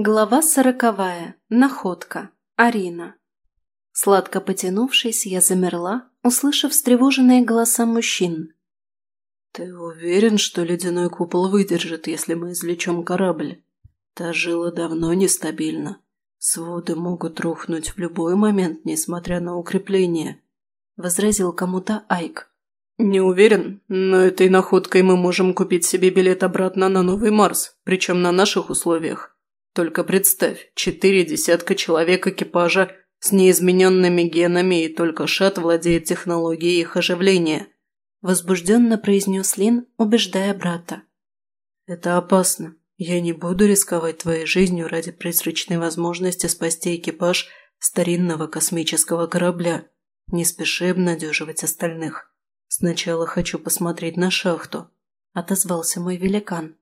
Глава сороковая. Находка. Арина. Сладко потянувшись, я замерла, услышав встревоженные голоса мужчин. «Ты уверен, что ледяной купол выдержит, если мы извлечем корабль? Та жила давно нестабильна. Своды могут рухнуть в любой момент, несмотря на укрепление», – возразил кому-то Айк. «Не уверен, но этой находкой мы можем купить себе билет обратно на Новый Марс, причем на наших условиях. Только представь, четыре десятка человек экипажа с неизмененными генами, и только Шат владеет технологией их оживления», – возбужденно произнес Лин, убеждая брата. «Это опасно. Я не буду рисковать твоей жизнью ради призрачной возможности спасти экипаж старинного космического корабля. Не спеши обнадеживать остальных. Сначала хочу посмотреть на шахту», – отозвался мой великан.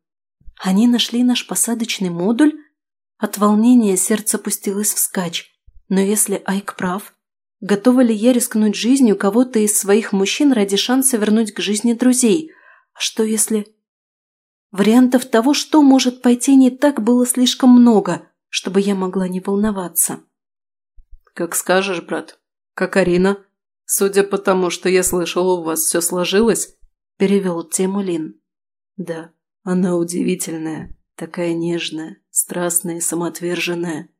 «Они нашли наш посадочный модуль?» От волнения сердце пустилось вскачь. Но если Айк прав, готова ли я рискнуть жизнью кого-то из своих мужчин ради шанса вернуть к жизни друзей? А что если... Вариантов того, что может пойти не так, было слишком много, чтобы я могла не волноваться. «Как скажешь, брат. Как Арина. Судя по тому, что я слышал, у вас все сложилось?» – перевел тему Лин. «Да, она удивительная. Такая нежная, страстная и самоотверженная.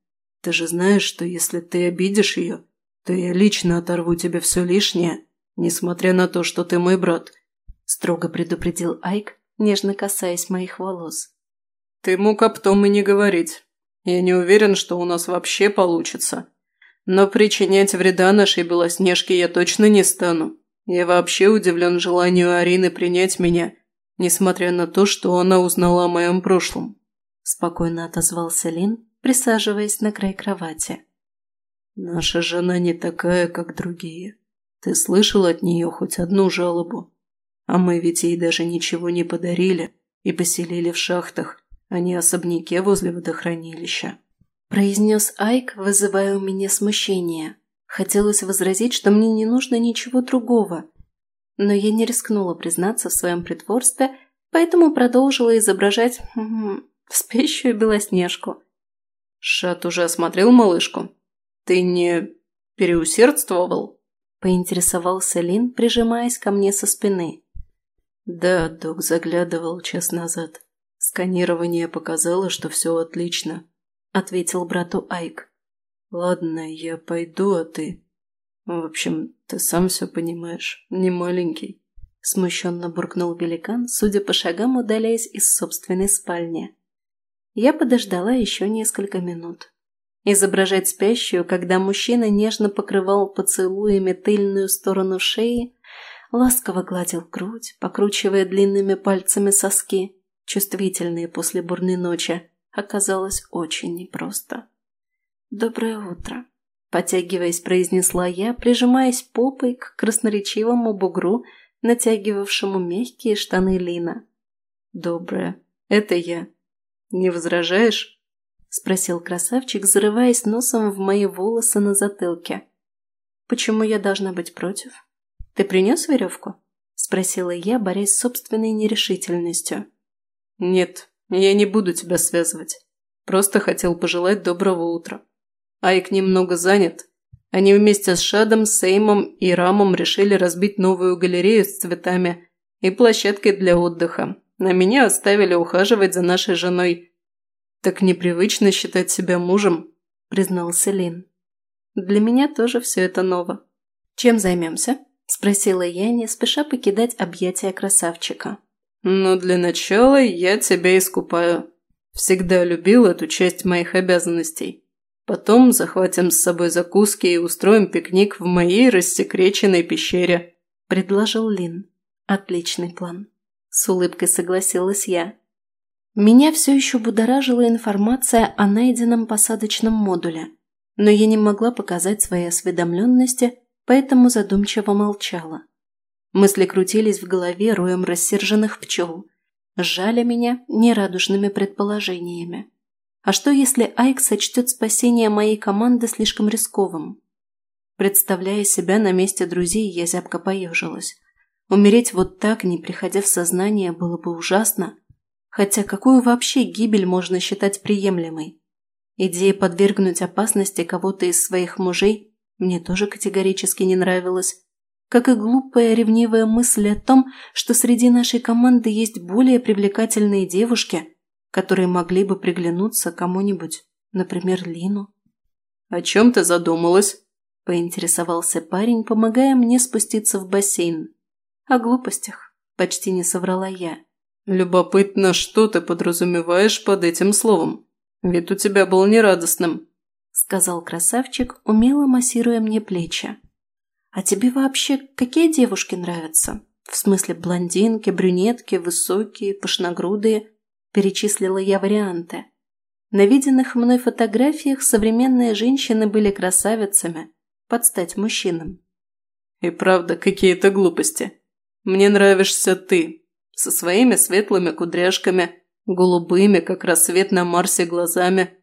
Ты же знаешь, что если ты обидишь ее, то я лично оторву тебе все лишнее, несмотря на то, что ты мой брат», – строго предупредил Айк, нежно касаясь моих волос. «Ты мог об том и не говорить. Я не уверен, что у нас вообще получится. Но причинять вреда нашей Белоснежке я точно не стану. Я вообще удивлен желанию Арины принять меня – несмотря на то, что она узнала о моем прошлом», – спокойно отозвался Лин, присаживаясь на край кровати. «Наша жена не такая, как другие. Ты слышал от нее хоть одну жалобу? А мы ведь ей даже ничего не подарили и поселили в шахтах, а не особняке возле водохранилища», – произнес Айк, вызывая у меня смущение. Хотелось возразить, что мне не нужно ничего другого – но я не рискнула признаться в своем притворстве, поэтому продолжила изображать спящую Белоснежку. «Шат уже осмотрел малышку? Ты не переусердствовал?» – поинтересовался Лин, прижимаясь ко мне со спины. «Да, док заглядывал час назад. Сканирование показало, что все отлично», – ответил брату Айк. «Ладно, я пойду, а ты...» В общем, ты сам все понимаешь, не маленький. Смущенно буркнул великан, судя по шагам, удаляясь из собственной спальни. Я подождала еще несколько минут. Изображать спящую, когда мужчина нежно покрывал поцелуями тыльную сторону шеи, ласково гладил грудь, покручивая длинными пальцами соски, чувствительные после бурной ночи, оказалось очень непросто. «Доброе утро», Потягиваясь, произнесла я, прижимаясь попой к красноречивому бугру, натягивавшему мягкие штаны Лина. «Доброе. Это я. Не возражаешь?» – спросил красавчик, зарываясь носом в мои волосы на затылке. «Почему я должна быть против? Ты принес веревку?» – спросила я, борясь с собственной нерешительностью. «Нет, я не буду тебя связывать. Просто хотел пожелать доброго утра. Айк немного занят. Они вместе с Шадом, Сеймом и Рамом решили разбить новую галерею с цветами и площадкой для отдыха. На меня оставили ухаживать за нашей женой. Так непривычно считать себя мужем, признался Лин. Для меня тоже все это ново. Чем займемся? Спросила я, не спеша покидать объятия красавчика. «Ну, для начала я тебя искупаю. Всегда любил эту часть моих обязанностей. Потом захватим с собой закуски и устроим пикник в моей рассекреченной пещере», – предложил Лин. «Отличный план». С улыбкой согласилась я. Меня все еще будоражила информация о найденном посадочном модуле, но я не могла показать своей осведомленности, поэтому задумчиво молчала. Мысли крутились в голове роем рассерженных пчел, сжали меня нерадужными предположениями. А что, если Айк сочтет спасение моей команды слишком рисковым? Представляя себя на месте друзей, я зябко поежилась. Умереть вот так, не приходя в сознание, было бы ужасно. Хотя какую вообще гибель можно считать приемлемой? Идея подвергнуть опасности кого-то из своих мужей мне тоже категорически не нравилась, как и глупая ревнивая мысль о том, что среди нашей команды есть более привлекательные девушки, которые могли бы приглянуться кому-нибудь, например, Лину. «О чем ты задумалась?» – поинтересовался парень, помогая мне спуститься в бассейн. «О глупостях», – почти не соврала я. «Любопытно, что ты подразумеваешь под этим словом? Вид у тебя был нерадостным», – сказал красавчик, умело массируя мне плечи. «А тебе вообще какие девушки нравятся? В смысле блондинки, брюнетки, высокие, пышногрудые?» Перечислила я варианты. На виденных мной фотографиях современные женщины были красавицами, под стать мужчинам. «И правда, какие-то глупости. Мне нравишься ты, со своими светлыми кудряшками, голубыми, как рассвет на Марсе, глазами.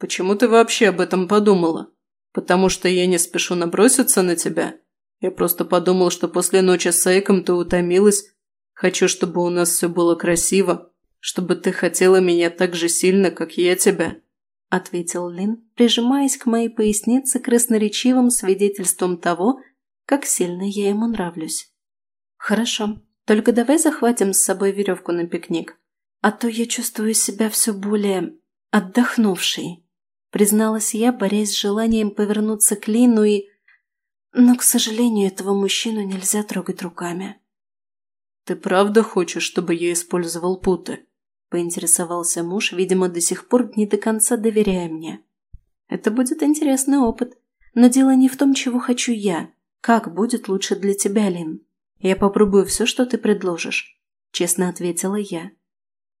Почему ты вообще об этом подумала? Потому что я не спешу наброситься на тебя?» Я просто подумал, что после ночи с Эйком ты утомилась. Хочу, чтобы у нас все было красиво, чтобы ты хотела меня так же сильно, как я тебя», – ответил Лин, прижимаясь к моей пояснице красноречивым свидетельством того, как сильно я ему нравлюсь. «Хорошо, только давай захватим с собой веревку на пикник, а то я чувствую себя все более отдохнувшей», – призналась я, борясь с желанием повернуться к Лину и но, к сожалению, этого мужчину нельзя трогать руками. «Ты правда хочешь, чтобы я использовал путы?» – поинтересовался муж, видимо, до сих пор не до конца доверяя мне. «Это будет интересный опыт. Но дело не в том, чего хочу я. Как будет лучше для тебя, Лин? Я попробую все, что ты предложишь», – честно ответила я.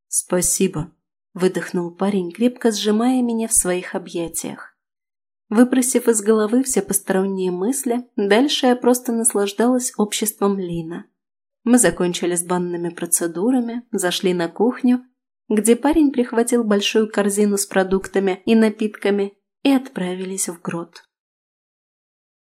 «Спасибо», – выдохнул парень, крепко сжимая меня в своих объятиях. Выбросив из головы все посторонние мысли, дальше я просто наслаждалась обществом Лина. Мы закончили с банными процедурами, зашли на кухню, где парень прихватил большую корзину с продуктами и напитками и отправились в грот.